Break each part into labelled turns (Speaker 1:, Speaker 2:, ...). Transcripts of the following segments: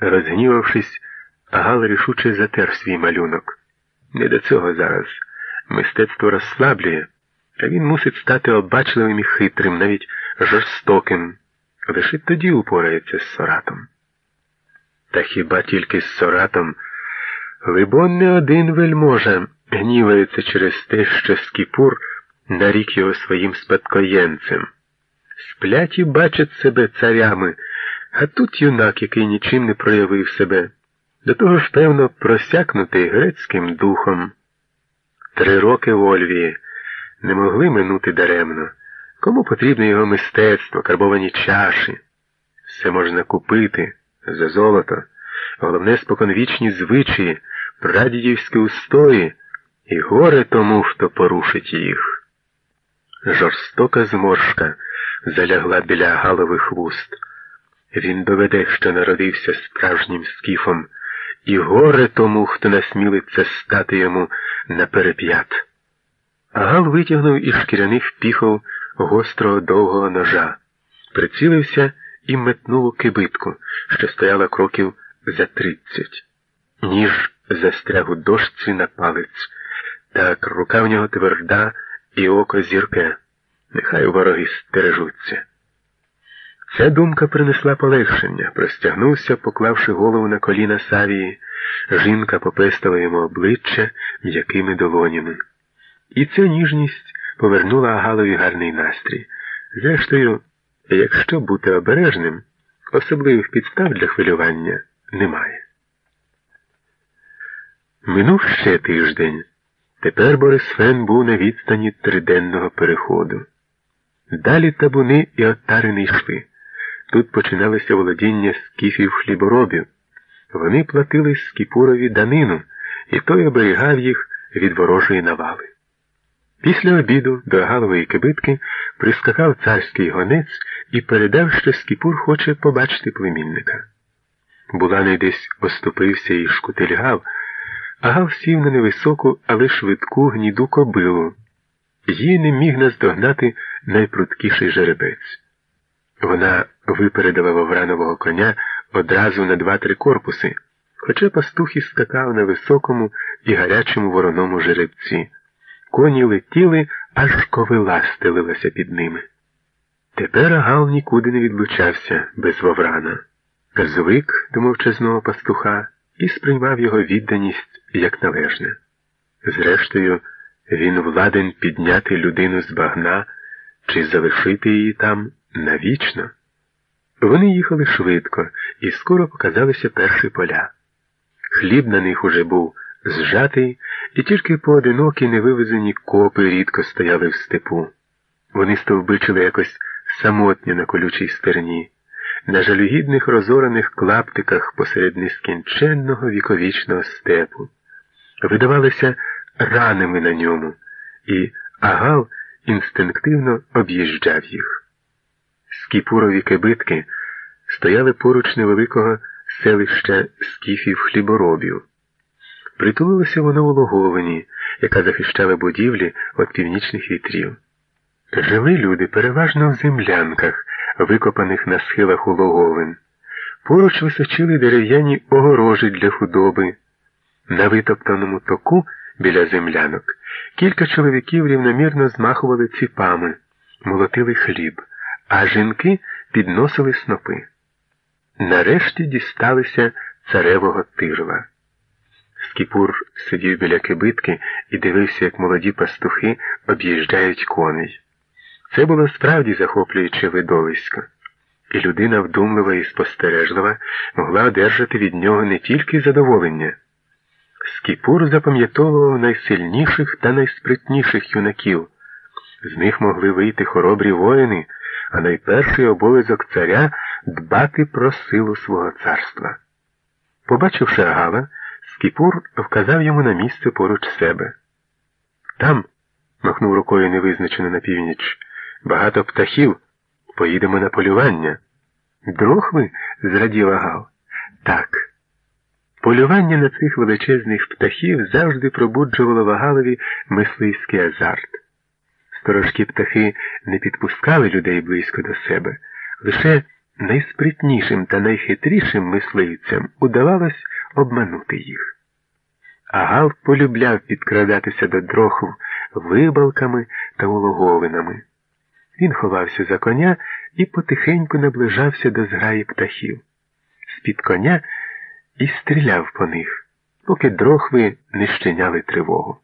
Speaker 1: Розгнівавшись, Агал рішуче затер свій малюнок. Не до цього зараз. Мистецтво розслаблює, а він мусить стати обачливим і хитрим, навіть жорстоким. Лише тоді упорається з соратом. Та хіба тільки з соратом? Либон не один вельможа гнівається через те, що Скіпур нарік його своїм спадкоєнцем. Сплять і бачать себе царями, а тут юнак, який нічим не проявив себе, до того ж, певно, просякнутий грецьким духом. Три роки в Ольвії не могли минути даремно. Кому потрібне його мистецтво, карбовані чаші? Все можна купити за золото, головне споконвічні звичаї, прадідівські устої, і горе тому, хто порушить їх. Жорстока зморшка залягла біля галових вуст. Він доведе, що народився справжнім скіфом, і горе тому, хто насмілиться стати йому на переп'ят. Гал витягнув із шкіряних піхов гострого довгого ножа, прицілився і метнув у кибитку, що стояла кроків за тридцять. Ніж застряг у дошці на палець. Так, рука в нього тверда і око зірке. Нехай вороги стережуться. Ця думка принесла полегшення, простягнувся, поклавши голову на коліна Савії. Жінка попестила йому обличчя м'якими долонями. І ця ніжність повернула Агалові гарний настрій. Зрештою, якщо бути обережним, особливих підстав для хвилювання немає. Минув ще тиждень. Тепер Борисфен був на відстані триденного переходу. Далі табуни і отари не йшли. Тут починалося володіння скіфів хліборобів. Вони платили скіпурові данину, і той оберігав їх від ворожої навали. Після обіду до Галової кибитки прискакав царський гонець і передав, що Скіпур хоче побачити племінника. Буланий десь оступився і шкутильгав, а Гал сів на невисоку, але швидку гніду кобилу. Її не міг наздогнати найпруткіший жеребець. Вона випередила вовранового коня одразу на два-три корпуси, хоча пастух і скакав на високому і гарячому вороному жеребці. Коні летіли, аж ковила стелилася під ними. Тепер Агал нікуди не відлучався без Воврана. Звик до мовчазного пастуха і сприймав його відданість як належне. Зрештою, він владен підняти людину з багна чи залишити її там навічно. Вони їхали швидко і скоро показалися перші поля. Хліб на них уже був зжатий, і тільки поодинокі невивезені копи рідко стояли в степу. Вони стовбичили якось самотньо на колючій стерні, на жалюгідних розорених клаптиках посеред нескінченного віковічного степу. Видавалися ранами на ньому, і Агал інстинктивно об'їжджав їх. Скіпурові кибитки стояли поруч невеликого селища скіфів хліборобів. Притулилося воно у логовині, яка захищала будівлі від північних вітрів. Жили люди переважно в землянках, викопаних на схилах у логовин. Поруч височили дерев'яні огорожі для худоби. На витоптаному току біля землянок кілька чоловіків рівномірно змахували ціпами, молотили хліб, а жінки підносили снопи. Нарешті дісталися царевого тирва. Скіпур сидів біля кибитки і дивився, як молоді пастухи об'їжджають коней. Це було справді захоплююче видовисько, і людина вдумлива і спостережлива могла одержати від нього не тільки задоволення. Скіпур запам'ятовував найсильніших та найспритніших юнаків. З них могли вийти хоробрі воїни, а найперший обов'язок царя дбати про силу свого царства. Побачивши Агала, Скіпур вказав йому на місце поруч себе. Там, махнув рукою невизначено на північ, багато птахів. Поїдемо на полювання. Дрохви? зрадів Агал. Так. Полювання на цих величезних птахів завжди пробуджувало Вагалові мисливський азарт. Сторожкі птахи не підпускали людей близько до себе, лише найспритнішим та найхитрішим мисливцям удавалось обманути їх. А Гал полюбляв підкрадатися до дрохв вибалками та улоговинами. Він ховався за коня і потихеньку наближався до зграї птахів. З-під коня і стріляв по них, поки дрохви не щиняли тривогу.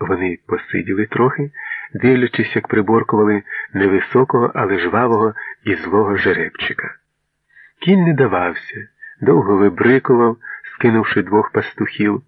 Speaker 1: Вони посиділи трохи, дивлячись, як приборкували невисокого, але жвавого і злого жеребчика. Кінь не давався, довго вибрикував, скинувши двох пастухів.